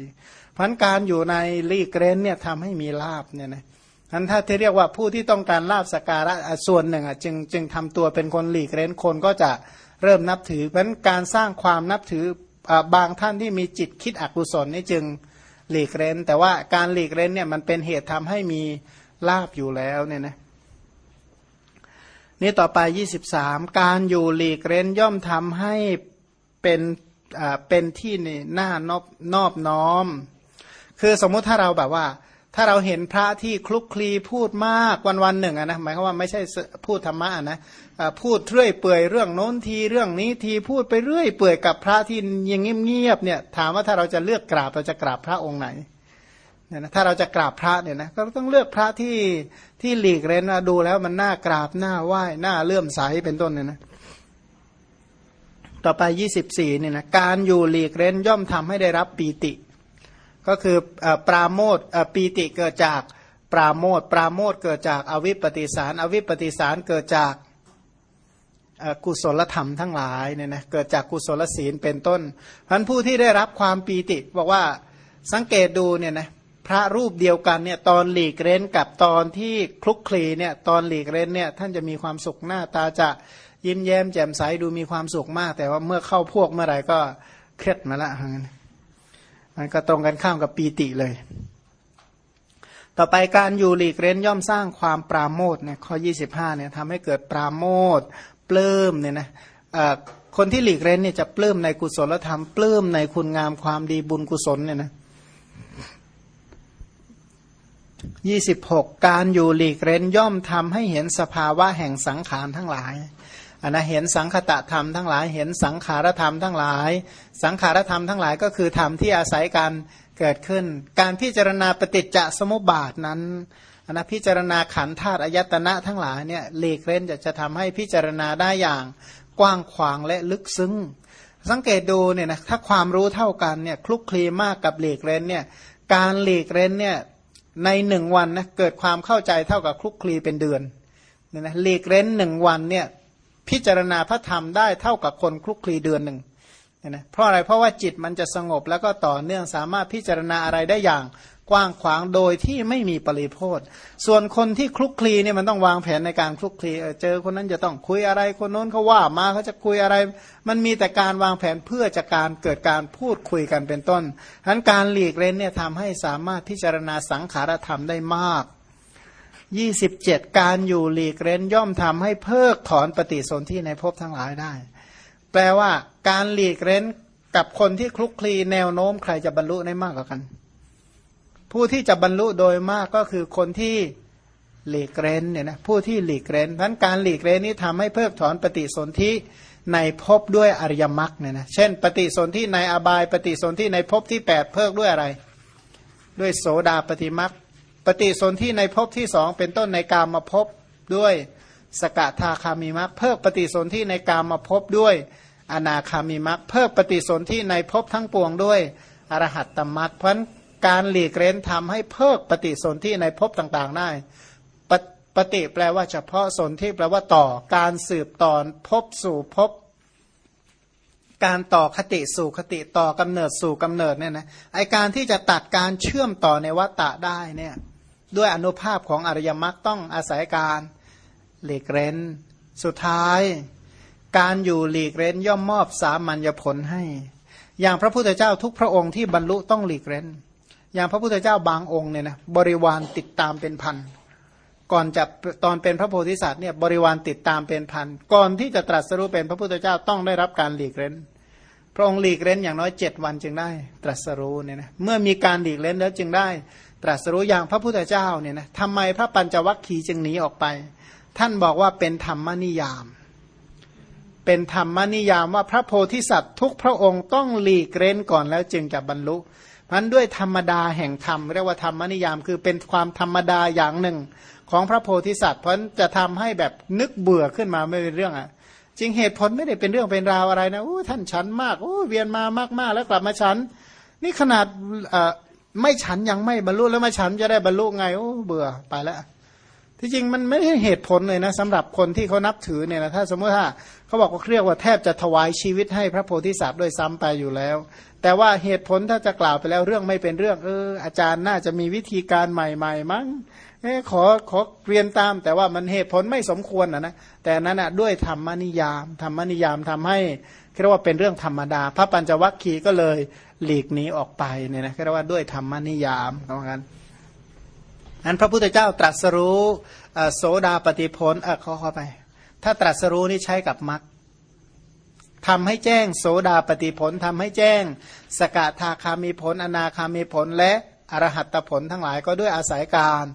พันการอยู่ในลีกเรนเนี่ยทำให้มีลาบเนี่ยนะทันถ้าที่เรียกว่าผู้ที่ต้องการลาบสการะส่วนหนึ่งอะจึงจึงทำตัวเป็นคนหลีกเร้นคนก็จะเริ่มนับถือ เพราะงั้นการสร้างความนับถือบางท่านที่มีจิตคิดอกุศลนี่จึงหลีกเร้น แต่ว่าการหลีกเร้นเนี่ยมันเป็นเหตุทำให้มีลาบอยู่แล้วเนี่ยนะ นี่ต่อไป 23 การอยู่หลีกเร้นย่อมทำให้เป็นเป็นที่นี่หน้านอบนอบน้อม คือสมมุติถ้าเราแบบว่า ถ้าเราเห็นพระที่คลุกคลีพูดมากวันวันหนึ่งนะหมายความว่าไม่ใช่พูดธรรมะนะพูดเรื่อยเปื่อยเรื่องโน้นทีเรื่องนี้ทีพูดไปเรื่อยเปื่อยกับพระที่ยังเงียบๆเนี่ยถามว่าถ้าเราจะเลือกกราบเราจะกราบพระองค์ไหน เนี่ยนะถ้าเราจะกราบพระเนี่ยนะก็ต้องเลือกพระที่ที่หลีกเร้นดูแล้วมันน่ากราบหน้าไหว้หน้าเลื่อมใสเป็นต้นเนี่ยนะต่อไปยี่สิบสี่เนี่ยนะการอยู่หลีกเร้นย่อมทำให้ได้รับปีติ ก็คือปราโมทปีติเกิดจากปราโมทปราโมทเกิดจากอวิปปิสาร อวิปปิสารเกิดจากกุศลธรรมทั้งหลายเนี่ยนะเกิดจากกุศลศีลเป็นต้นพันผู้ที่ได้รับความปีติบอกว่าสังเกตดูเนี่ยนะ พระรูปเดียวกันเนี่ยตอนหลีกเร้นกับตอนที่คลุกคลีเนี่ยตอนหลีกเร้นเนี่ยท่านจะมีความสุขหน้าตาจะยิ้มแย้มแจ่มใสดูมีความสุขมาก แต่ว่าเมื่อเข้าพวกเมื่อไหร่ก็เครียดมาละมันก็ตรงกันข้ามกับปีติเลย ต่อไปการอยู่หลีกเร้นย่อมสร้างความปราโมทเนี่ยข้อ 25เนี่ยทำให้เกิดปราโมทปลื้มเนี่ยนะคนที่หลีกเร้นเนี่ยจะปลื้มในกุศลธรรมปลื้มในคุณงามความดีบุญกุศลเนี่ยนะ ยี่สิบหกการอยู่หลีกเร้นย่อมทำให้เห็นสภาวะแห่งสังขารทั้งหลายอันนะเห็นสังคตะธรรมทั้งหลาย เห็นสังขารธรรมทั้งหลาย สังขารธรรมทั้งหลายก็คือธรรมที่อาศัยการเกิดขึ้น การพิจารณาปฏิจจสมุปบาทนั้นอันนะพิจารณาขันธาตุอายตนะทั้งหลายเนี่ยหลีกเล่นจะจะทำให้พิจารณาได้อย่างกว้างขวางและลึกซึ้ง สังเกตดูเนี่ยนะถ้าความรู้เท่ากันเนี่ยคลุกคลีมากกับหลีกเล่นเนี่ยการหลีกเล่นเนี่ย ในหนึ่งวันนะเกิดความเข้าใจเท่ากับคลุกคลีเป็นเดือนเนี่ยนะหลีกเล้นหนึ่งวันเนี่ยพิจารณาพระธรรมได้เท่ากับคนคลุกคลีเดือนหนึ่งเนี่ยนะเพราะอะไรเพราะว่าจิตมันจะสงบแล้วก็ต่อเนื่องสามารถพิจารณาอะไรได้อย่าง กว้างขวางโดยที่ไม่มีปริโภทส่วนคนที่คลุกคลีเนี่ยมันต้องวางแผนในการคลุกคลีเจอคนนั้นจะต้องคุยอะไรคนโน้นเขาว่ามาเขาจะคุยอะไร มันมีแต่การวางแผนเพื่อจะการเกิดการพูดคุยกันเป็นต้นฉะนั้นการหลีกเล่นเนี่ยทำให้สามารถพิจารณาสังขารธรรมได้มาก 27 การอยู่หลีกเล่นย่อมทำให้เพิกถอนปฏิสนธิในภพทั้งหลายได้ แปลว่าการหลีกเล่นกับคนที่คลุกคลีแนวโน้มใครจะบรรลุได้มากกว่ากัน ผู้ที่จะบรรลุโดยมากก็คือคนที่หลีกเร้นเนี่ยนะผู้ที่หลีกเร้นเพราะการหลีกเร้นนี้ทำให้เพิกถอนปฏิสนธิในภพด้วยอริยมรรคเนี่ยนะเช่น ปฏิสนธิในอบาย ปฏิสนธิในภพที่8เพิกด้วยอะไร ด้วยโสดาปฏิมรรคปฏิสนธิในภพที่สองเป็นต้นในกามาภพด้วยสกทาคามีมรรคเพิกปฏิสนธิในกามาภพด้วยอนาคามีมรรคเพิกปฏิสนธิในภพทั้งปวงด้วยอรหัตตมรรคเพราะ การหลีกเล้นทำให้เพิกปฏิสนธิในภพต่างๆ ได้ปปฏิแปลว่าเฉพาะสนที่แปลว่าต่อการสืบต่อภพสู่ภพการต่อคติสู่คติต่อกำเนิดสู่กำเนิดเนี่ยนะไอการที่จะตัดการเชื่อมต่อในวัตตะได้เนี่ยด้วยอนุภาพของอริยมรรคต้องอาศัยการหลีกเล้นสุดท้าย การอยู่หลีกเล้นย่อมมอบสามัญญผลให้ อย่างพระพุทธเจ้าทุกพระองค์ที่บรรลุต้องหลีกเล้น อย่างพระพุทธเจ้าบางองค์เนี่ยนะบริวารติดตามเป็นพันก่อนจะตอนเป็นพระโพธิสัตว์เนี่ยบริวารติดตามเป็นพันก่อนที่จะตรัสรู้เป็นพระพุทธเจ้าต้องได้รับการหลีกเล้น พระองค์หลีกเล้นอย่างน้อยเจ็ดวันจึงได้ตรัสรู้เนี่ยนะเมื่อมีการหลีกเล้นแล้วจึงได้ตรัสรู้อย่างพระพุทธเจ้าเนี่ยนะทำไมพระปัญจวัคคีย์จึงหนีออกไป ท่านบอกว่าเป็นธรรมนิยาม เป็นธรรมนิยามว่าพระโพธิสัตว์ทุกพระองค์ต้องหลีกเล้นก่อนแล้วจึงจะบรรลุ พันด้วยธรรมดาแห่งธรรมเรียกว่าธรรมนิยาม คือเป็นความธรรมดาอย่างหนึ่ง ของพระโพธิสัตว์ เพราะจะทำให้แบบนึกเบื่อขึ้นมาไม่เป็นเรื่องอะจริงเหตุผลไม่ได้เป็นเรื่องเป็นราวอะไรนะโอ้ท่านฉันมากโอ้เวียนมามากๆ แล้วกลับมาฉัน นี่ขนาดไม่ฉันยังไม่บรรลุแล้วมาฉันจะได้บรรลุไงโอ้เบื่อไปแล้ว ที่จริงมันไม่ใช่เหตุผลเลยนะสำหรับคนที่เขานับถือเนี่ยนะถ้าสมมติว่าเขาบอกว่าเรียกว่าแทบจะถวายชีวิตให้พระโพธิสัตว์ด้วยซ้ำไปอยู่แล้ว แต่ว่าเหตุผลถ้าจะกล่าวไปแล้วเรื่องไม่เป็นเรื่องเอออาจารย์น่าจะมีวิธีการใหม่ ๆ มั้งเออขอขอเรียนตาม แต่ว่ามันเหตุผลไม่สมควรนะนะแต่นั้นอนะด้วยธรรมนิยามธรรมนิยามทำให้เรียกว่าเป็นเรื่องธรรมดา พระปัญจวัคคีย์ก็เลยหลีกหนีออกไปเนี่ยนะเรียกว่าด้วยธรรมนิยามเะกัน นั้นพระพุทธเจ้าตรัสรู้โสดาปฏิพลเออขอเข้าไป ถ้าตรัสรู้นี่ใช้กับมรรคทำให้แจ้งโสดาปฏิผลทำให้แจ้ง สกทาคามีผล อนาคามีผลและอรหัตผลทั้งหลายก็ด้วยอาศัยการ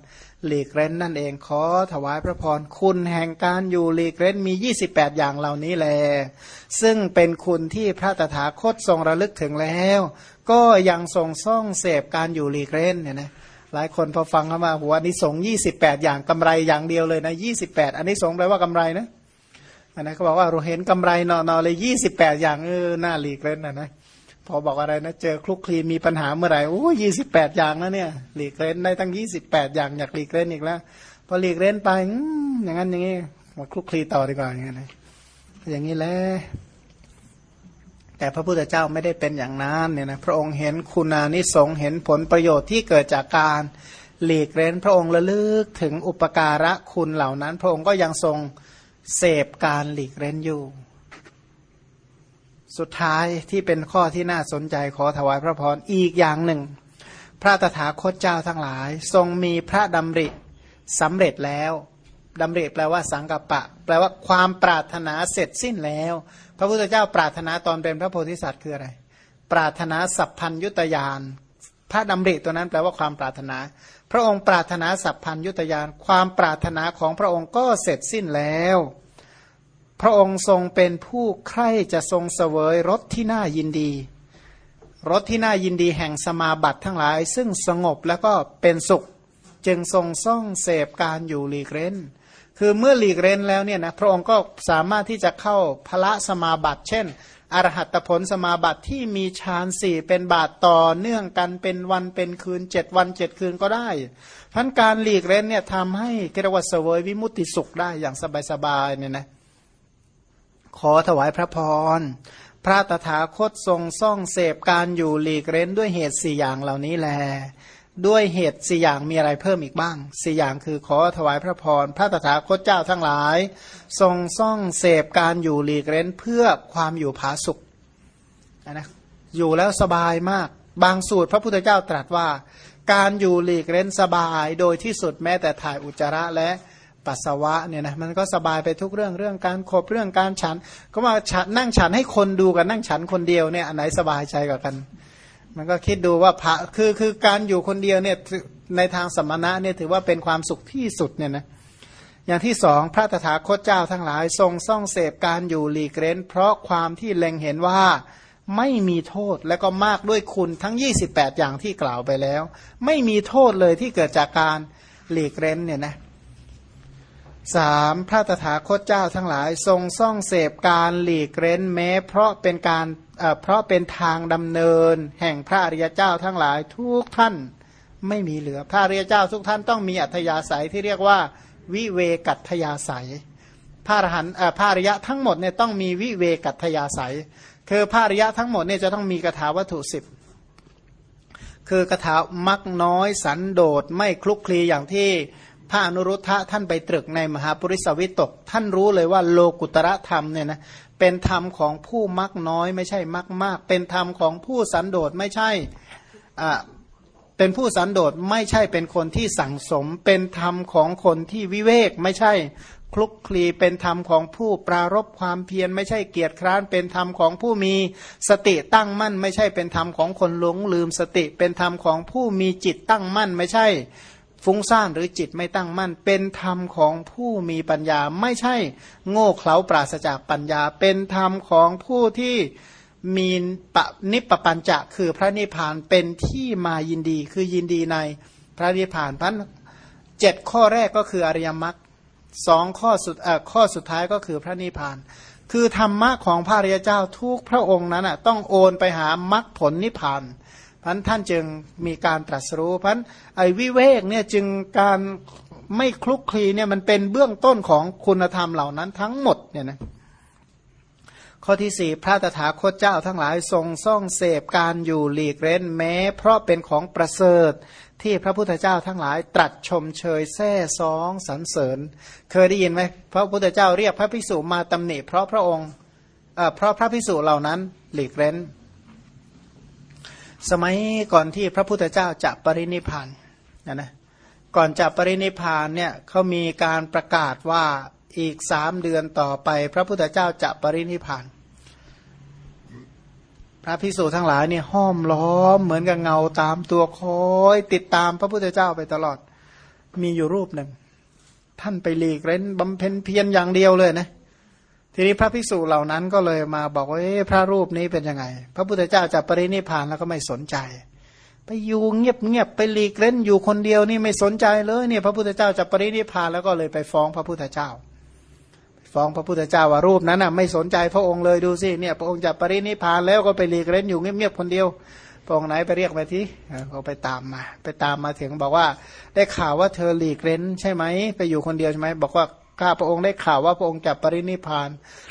หลีกเร้นนั่นเองขอถวายพระพรคุณแห่งการอยู่หลีกเร้นมี 28 อย่างเหล่านี้แล ซึ่งเป็นคุณที่พระตถาคตทรงระลึกถึงแล้ว ก็ยังทรงซ่องเสพการอยู่หลีกเร้นเนี่ยนะ หลายคนพอฟังเข้ามาหัวนิสงยี่สิบแปดอย่างกำไรอย่างเดียวเลยนะยี่สิบแปดอันนี้สงแปลว่ากำไรนะอันนั้นเขาบอกว่าเราเห็นกำไรนอนๆเลยยี่สิบแปดอย่างเออหน้าหลีกเล่นนะนะพอบอกอะไรนะเจอคลุกคลีมีปัญหาเมื่อไหร่โอ้ยี่สิบแปดอย่างนะเนี่ย หลีกเล่นได้ตั้งยี่สิบแปดอย่างอยากหลีกเล่นอีกแล้ว พอหลีกเล่นไปอย่างนั้นอย่างนี้มาคลุกคลีต่อดีกว่าอย่างนี้นะอย่างนี้แหละ แต่พระพุทธเจ้าไม่ได้เป็นอย่างนั้นเนี่ยนะพระองค์เห็นคุณานิสงเห็นผลประโยชน์ที่เกิดจากการหลีกเล่นพระองค์ระลึกถึงอุปการะคุณเหล่านั้น พระองค์ก็ยังทรงเสพการหลีกเล่นอยู่ สุดท้ายที่เป็นข้อที่น่าสนใจขอถวายพระพรอีกอย่างหนึ่ง พระตถาคตเจ้าทั้งหลาย ทรงมีพระดำริสำเร็จแล้วดำริแปลว่าสังกัปปะ แปลว่าความปรารถนาเสร็จสิ้นแล้ว ระพุทธเจ้าปรารถนาตอนเป็นพระโพธิสัตว์คืออะไร ปรารถนาสัพพัญยุตยานพระดำริตัวนั้นแปลว่าความปรารถนา พระองค์ปรารถนาสัพพัญยุตยานความปรารถนาของพระองค์ก็เสร็จสิ้นแล้ว พระองค์ทรงเป็นผู้ใคร่จะทรงเสวยรสที่น่ายินดี รสที่น่ายินดีแห่งสมาบัติทั้งหลาย ซึ่งสงบแล้วก็เป็นสุข จึงทรงซ่องเสพการอยู่หลีกเร้น คือเมื่อหลีกเร้นแล้วเนี่ยนะพระองค์ก็สามารถที่จะเข้าพระสมาบัติ เช่น อรหัตผลสมาบัติที่มีฌานสี่เป็นบาทต่อเนื่องกันเป็นวันเป็นคืนเจ็ดวันเจ็ดคืนก็ได้พันการหลีกเร้นเนี่ยทำให้เกรวัตเสวยวิมุตติสุขได้อย่างสบายๆเนี่ยนะขอถวายพระพรพระตถาคตทรงซ่องเสพการอยู่หลีกเร้นด้วยเหตุสี่อย่างเหล่านี้แล ด้วยเหตุสี่อย่างมีอะไรเพิ่มอีกบ้างสี่อย่างคือขอถวายพระพร พระตถาคตเจ้าทั้งหลาย ทรงซ่องเสพการอยู่หลีกเร้นเพื่อความอยู่ผาสุกนะอยู่แล้วสบายมาก บางสูตรพระพุทธเจ้าตรัสว่า การอยู่หลีกเร้นสบายโดยที่สุดแม้แต่ถ่ายอุจจาระและปัสสาวะเนี่ยนะมันก็สบายไปทุกเรื่องเรื่องการขบเรื่องการฉัน ก็ว่าฉันนั่งฉันให้คนดูกับนั่งฉันคนเดียวเนี่ยอันไหนสบายใจกว่ากัน มันก็คิดดูว่าพระคือคือการอยู่คนเดียวเนี่ยในทางสมณะเนี่ยถือว่าเป็นความสุขที่สุดเนี่ยนะอย่างที่สองพระตถาคตเจ้าทั้งหลาย ทรงซ่องเสพการอยู่หลีกเร้น เพราะความที่เล็งเห็นว่าไม่มีโทษและก็มากด้วยคุณทั้ง 28 อย่างที่กล่าวไปแล้ว ไม่มีโทษเลยที่เกิดจากการหลีกเร้นเนี่ยนะสามพระตถาคตเจ้าทั้งหลาย ทรงซ่องเสพการหลีกเร้นแม้ เพราะเป็นการ เพราะเป็นทางดำเนิน แห่งพระอริยเจ้าทั้งหลายทุกท่านไม่มีเหลือ พระอริยเจ้าทุกท่านต้องมีอัธยาศัยที่เรียกว่า วิเวกัตยาศัย พระอรหันต์พระอริยะทั้งหมดเนี่ยต้องมีวิเวกัตยาศัย คือพระอริยะทั้งหมดเนี่ยจะต้องมีกถาวัตถุสิบคือกถามักน้อยสันโดษไม่คลุกคลีอย่างที่พระอนุรุทธะท่านไปตรึกในมหาปุริสวิตก ท่านรู้เลยว่าโลกุตระธรรมเนี่ยนะ เป็นธรรมของผู้มักน้อย ไม่ใช่มักมาก เป็นธรรมของผู้สันโดษไม่ใช่อ่าเป็นผู้สันโดษไม่ใช่เป็นคนที่สั่งสม เป็นธรรมของคนที่วิเวกไม่ใช่คลุกคลีเป็นธรรมของผู้ปรารบความเพียรไม่ใช่เกียรติคร้านเป็นธรรมของผู้มีสติตั้งมั่น ไม่ใช่เป็นธรรมของคนหลงลืมสติ เป็นธรรมของผู้มีจิตตั้งมั่น ไม่ใช่ ฟุ้งซ่านหรือจิตไม่ตั้งมั่น เป็นธรรมของผู้มีปัญญาไม่ใช่โง่เขลาปราศจากปัญญา เป็นธรรมของผู้ที่มีปนิปปัญจะคือพระนิพพานเป็นที่มายินดี คือยินดีในพระนิพพานพันเจ็ดข้อแรกก็คืออริยมรรคสองข้อสุดข้อสุดท้ายก็คือพระนิพพาน คือธรรมะของพระริยเจ้าทุกพระองค์นั้นต้องโอนไปหามรรคผลนิพพาน พันท่านจึงมีการตรัสรู้พันไอวิเวกเนี่ยจึงการไม่คลุกคลีเนี่ยมันเป็นเบื้องต้นของคุณธรรมเหล่านั้นทั้งหมดเนี่ยนะข้อที่สี่พระตถาคตเจ้าทั้งหลายทรงซ่องเสพการอยู่หลีกเร้นแม้ เพราะเป็นของประเสริฐที่พระพุทธเจ้าทั้งหลายตรัสชมเชยแซ่ซองสรรเสริญ เคยได้ยินไหมพระพุทธเจ้าเรียกพระภิกษุมาตำหนิเพราะพระองค์เพราะพระภิกษุเหล่านั้นหลีกเร้น สมัยก่อนที่พระพุทธเจ้าจะปรินิพานนะนะก่อนจะปรินิพานเนี่ยเขามีการประกาศว่าอีกสามเดือนต่อไป พระพุทธเจ้าจะปรินิพาน พระพิสุทั้งหลายเนี่ยห้อมล้อมเหมือนกับเงาตามตัวคอยติดตามพระพุทธเจ้าไปตลอด มีอยู่รูปหนึ่ง ท่านไปหลีกเร้นบำเพ็ญเพียรอย่างเดียวเลยนะ ทีนี้พระภิกษุเหล่านั้นก็เลยมาบอกว่าพระรูปนี้เป็นยังไง พระพุทธเจ้าจะปรินิพานแล้วก็ไม่สนใจ ไปอยู่เงียบเงียบไปหลีกเล่นอยู่คนเดียวนี่ไม่สนใจเลยเนี่ยพระพุทธเจ้าจะปรินิพานแล้วก็เลยไปฟ้องพระพุทธเจ้าฟ้องพระพุทธเจ้าว่ารูปนั้นอะไม่สนใจพระองค์เลยดูสิเนี่ยพระองค์จะปรินิพานแล้วก็ไปหลีกเล่นอยู่เงียบเงียบคนเดียวพระองค์ไหนไปเรียกไปที่เขาไปตามมา ไปตามมาถึงบอกว่า ได้ข่าวว่าเธอหลีกเล่นใช่ไหมไปอยู่คนเดียวใช่ไหมบอกว่า ข้าพระองค์ได้ข่าวว่าพระองค์จะปรินิพาน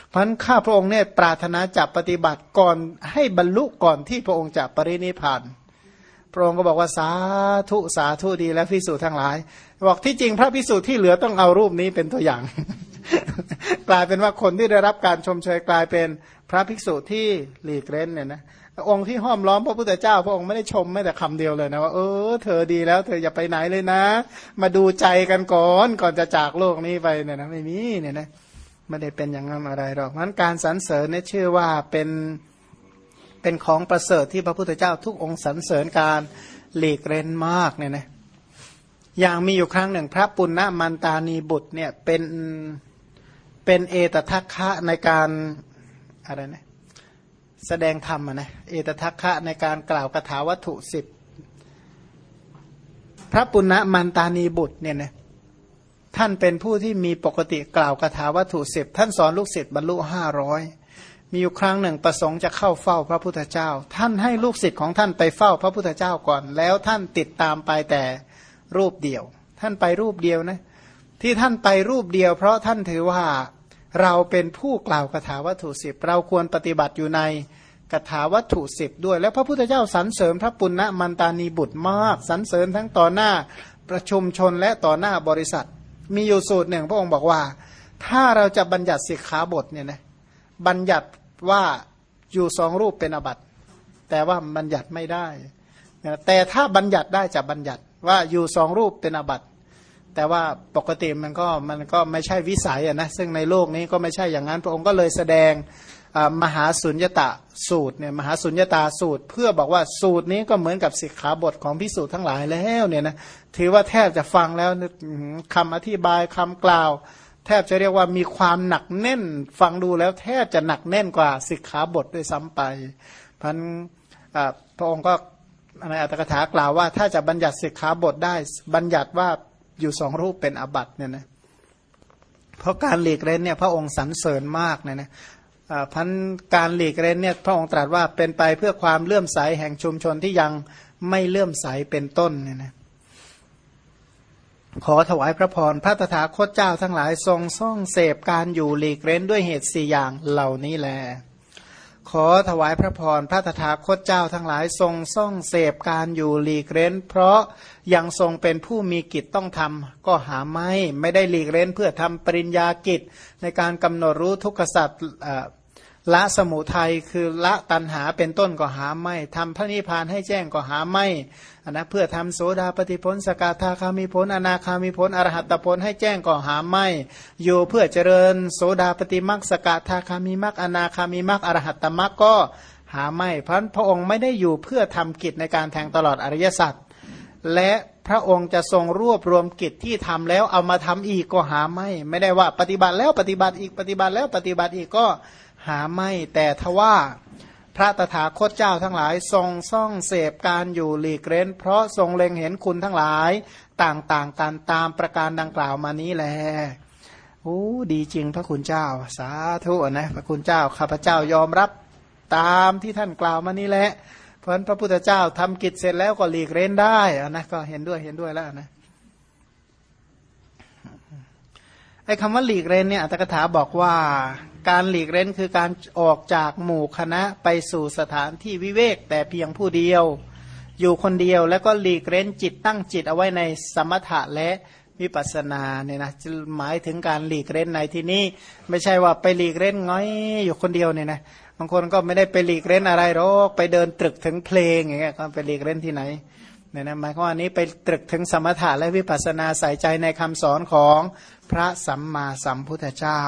เพราะนั้นข้าพระองค์เนี่ยปรารถนาจะปฏิบัติก่อนให้บรรลุก่อนที่พระองค์จะปรินิพานพระองค์ก็บอกว่าสาธุสาธุดีและพิสูจน์ทั้งหลาย บอกที่จริงพระพิสูจน์ที่เหลือต้องเอารูปนี้เป็นตัวอย่าง กลายเป็นว่าคนที่ได้รับการชมเชยกลายเป็นพระภิกษุที่หลีกเล่นเนี่ยนะ องค์ที่ห้อมล้อมพระพุทธเจ้า พระองค์ไม่ได้ชมไม่แต่คำเดียวเลยนะว่าเออเธอดีแล้วเธออย่าไปไหนเลยนะ มาดูใจกันก่อนก่อนจะจากโลกนี้ไปเนี่ยนะไม่มีเนี่ยนะไม่ได้เป็นอย่างนั้นอะไรหรอกนั้นการสรรเสริญเนี่ยชื่อว่าเป็นเป็นของประเสริฐที่พระพุทธเจ้าทุกองค์สรรเสริญการหลีกเล่นมากเนี่ยนะอย่างมีอยู่ครั้งหนึ่งพระปุณณมันตานีบุตรเนี่ยเป็นเป็นเอตทัคคะในการอะไรนะ แสดงธรรมนะเอตทัคคะในการกล่าวคาถาวัตถุสิบพระปุณณมันตานีบุตรเนี่ยนะท่านเป็นผู้ที่มีปกติกล่าวคาถาวัตถุสิบท่านสอนลูกศิษย์บรรลุห้าร้อยมีอยู่ครั้งหนึ่งประสงค์จะเข้าเฝ้าพระพุทธเจ้า ท่านให้ลูกศิษย์ของท่านไปเฝ้าพระพุทธเจ้าก่อน แล้วท่านติดตามไปแต่รูปเดียว ท่านไปรูปเดียวนะที่ท่านไปรูปเดียว เพราะท่านถือว่า เราเป็นผู้กล่าวคาถาวัตถุสิบเราควรปฏิบัติอยู่ในคาถาวัตถุสิบด้วย แล้วพระพุทธเจ้าสรรเสริญพระปุณณมันตานีบุตรมากสรรเสริญทั้งต่อหน้าประชุมชนและต่อหน้าบริษัท มีอยู่สูตรหนึ่งพระองค์บอกว่า ถ้าเราจะบัญญัติสิกขาบทเนี่ยนะบัญญัติว่าอยู่สองรูปเป็นอบัตแต่ว่าบัญญัติไม่ได้ แต่ถ้าบัญญัติได้จะบัญญัติว่าอยู่สองรูปเป็นอบัต แต่ว่าปกติมันก็มันก็ไม่ใช่วิสัยนะซึ่งในโลกนี้ก็ไม่ใช่อย่างนั้น พระองค์ก็เลยแสดงมหาสุญญตะสูตรเนี่ยมหาสุญญตาสูตร เพื่อบอกว่าสูตรนี้ก็เหมือนกับสิกขาบทของพิสูจน์ทั้งหลายแล้วเนี่ยนะถือว่าแทบจะฟังแล้วคำอธิบายคำกล่าว แทบจะเรียกว่ามีความหนักแน่น ฟังดูแล้วแทบจะหนักแน่นกว่าสิกขาบทด้วยซ้ำไปพันพระองค์ก็ในอัตถกถากล่าวว่าถ้าจะบัญญัติสิกขาบทได้บัญญัติว่า อยู่สองรูปเป็นอบัตเนี่ยนะเพราะการหลีกเล่นเนี่ยพระองค์สรรเสริญมากเนี่ยนะพันการหลีกเล่นเนี่ยพระองค์ตรัสว่าเป็นไปเพื่อความเลื่อมใสแห่งชุมชนที่ยังไม่เลื่อมใสเป็นต้นเนี่ยนะขอถวายพระพรพระตถาคตเจ้าทั้งหลายทรงซ่องเสพการอยู่หลีกเล่นด้วยเหตุสี่อย่างเหล่านี้แล ขอถวายพระพรพระตถาคตเจ้าทั้งหลายทรงซ่องเสพการอยู่หลีกเร้น เพราะยังทรงเป็นผู้มีกิจต้องทำก็หาไม่ไม่ได้หลีกเร้นเพื่อทำปริญญากิจในการกำหนดรู้ทุกขสัตว์ ละสมุทัยคือละตันหาเป็นต้นก็หาไม่ทำพระนิพพานให้แจ้งก็หาไม่นะเพื่อทำโสดาปฏิพลสกาธาคามิพลอนาคามิพลอรหัตผลให้แจ้งก็หาไม่อยู่เพื่อเจริญโสดาปฏิมักสกาธาคามิมักอนาคามิมักอรหัตตมักก็หาไม่เพราะพระองค์ไม่ได้อยู่เพื่อทำกิจในการแทงตลอดอริยสัจและพระองค์จะทรงรวบรวมกิจที่ทำแล้วเอามาทำอีกก็หาไม่ ไม่ได้ว่าปฏิบัติแล้วปฏิบัติอีกปฏิบัติแล้วปฏิบัติอีกก็ หาไม่แต่ทว่าพระตถาคตเจ้าทั้งหลาย ทรงซ่องเสพการอยู่หลีกเร้น เพราะทรงเล็งเห็นคุณทั้งหลายต่างๆกันตามประการดังกล่าวมานี้แลโอ้ดีจริงพระคุณเจ้า สาธุนะพระคุณเจ้าข้าพเจ้ายอมรับตามที่ท่านกล่าวมานี้แหละเพราะพระพุทธเจ้าทำกิจเสร็จแล้วก็หลีกเร้นได้นะก็เห็นด้วยเห็นด้วยแล้วนะไอ้คำว่าหลีกเร้นเนี่ยอัตถกถาบอกว่า การหลีกเร้นคือการออกจากหมู่คณะไปสู่สถานที่วิเวกแต่เพียงผู้เดียว อยู่คนเดียวแล้วก็หลีกเร้นจิตตั้งจิตเอาไว้ในสมถะและวิปัสสนาเนี่ยนะหมายถึงการหลีกเร้นในที่นี้ ไม่ใช่ว่าไปหลีกเร้นง้อยอยู่คนเดียวเนี่ยนะบางคนก็ไม่ได้ไปหลีกเร้นอะไรหรอกไปเดินตรึกถึงเพลงอย่างเงี้ยก็ไปหลีกเร้นที่ไหนเนี่ยนะหมายความว่านี้ไปตรึกถึงสมถะและวิปัสสนาใส่ใจในคำสอนของพระสัมมาสัมพุทธเจ้า